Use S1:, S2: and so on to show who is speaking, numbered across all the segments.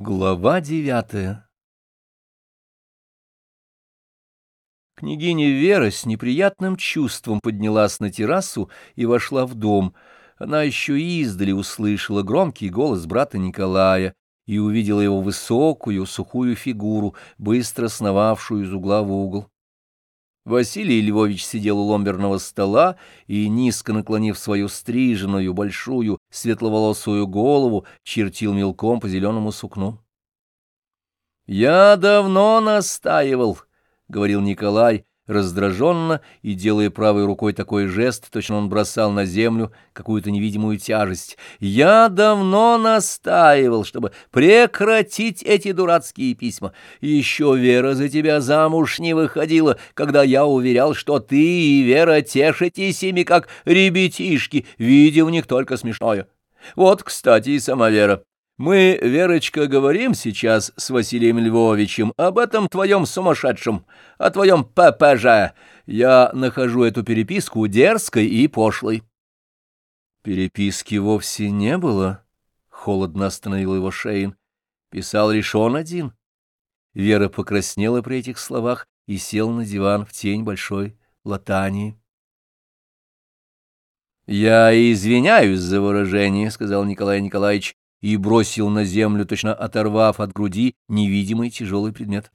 S1: Глава девятая Княгиня Вера с неприятным чувством поднялась на террасу и вошла в дом. Она еще издали услышала громкий голос брата Николая и увидела его высокую, сухую фигуру, быстро сновавшую из угла в угол. Василий Львович сидел у ломберного стола и, низко наклонив свою стриженную, большую, светловолосую голову, чертил мелком по зеленому сукну. «Я давно настаивал», — говорил Николай, раздраженно и делая правой рукой такой жест, точно он бросал на землю какую-то невидимую тяжесть. «Я давно настаивал, чтобы прекратить эти дурацкие письма. Еще Вера за тебя замуж не выходила, когда я уверял, что ты и Вера тешитесь ими, как ребятишки, видя в них только смешное. Вот, кстати, и сама Вера. Мы, Верочка, говорим сейчас с Василием Львовичем об этом твоем сумасшедшем, о твоем ППЖ. Я нахожу эту переписку дерзкой и пошлой. Переписки вовсе не было, — холодно остановил его Шейн. Писал лишь он один. Вера покраснела при этих словах и села на диван в тень большой латании. «Я извиняюсь за выражение», — сказал Николай Николаевич, и бросил на землю, точно оторвав от груди невидимый тяжелый предмет.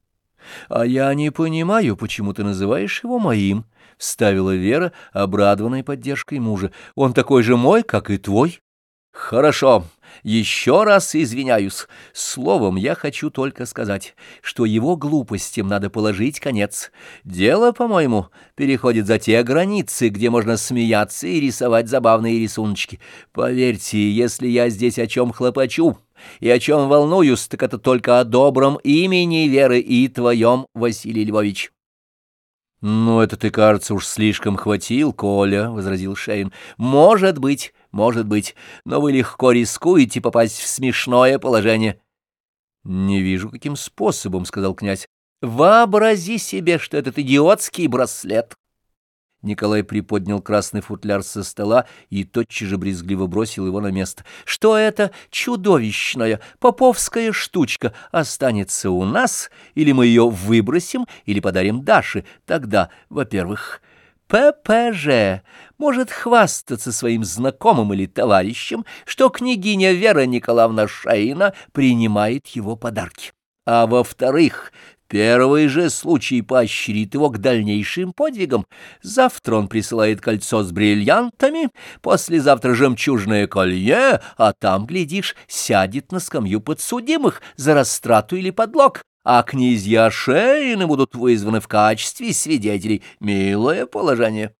S1: — А я не понимаю, почему ты называешь его моим, — вставила Вера, обрадованная поддержкой мужа. — Он такой же мой, как и твой. — Хорошо, еще раз извиняюсь. Словом, я хочу только сказать, что его глупостям надо положить конец. Дело, по-моему, переходит за те границы, где можно смеяться и рисовать забавные рисуночки. Поверьте, если я здесь о чем хлопочу и о чем волнуюсь, так это только о добром имени Веры и твоем, Василий Львович. «Ну, это ты, кажется, уж слишком хватил, Коля», — возразил Шейн. «Может быть, может быть, но вы легко рискуете попасть в смешное положение». «Не вижу, каким способом», — сказал князь. «Вообрази себе, что этот идиотский браслет Николай приподнял красный футляр со стола и тотчас же брезгливо бросил его на место. «Что это чудовищная поповская штучка останется у нас, или мы ее выбросим, или подарим Даше? Тогда, во-первых, ППЖ может хвастаться своим знакомым или товарищем, что княгиня Вера Николаевна Шейна принимает его подарки. А во-вторых, Первый же случай поощрит его к дальнейшим подвигам. Завтра он присылает кольцо с бриллиантами, послезавтра жемчужное колье, а там, глядишь, сядет на скамью подсудимых за растрату или подлог, а князья Шейны будут вызваны в качестве свидетелей. Милое положение.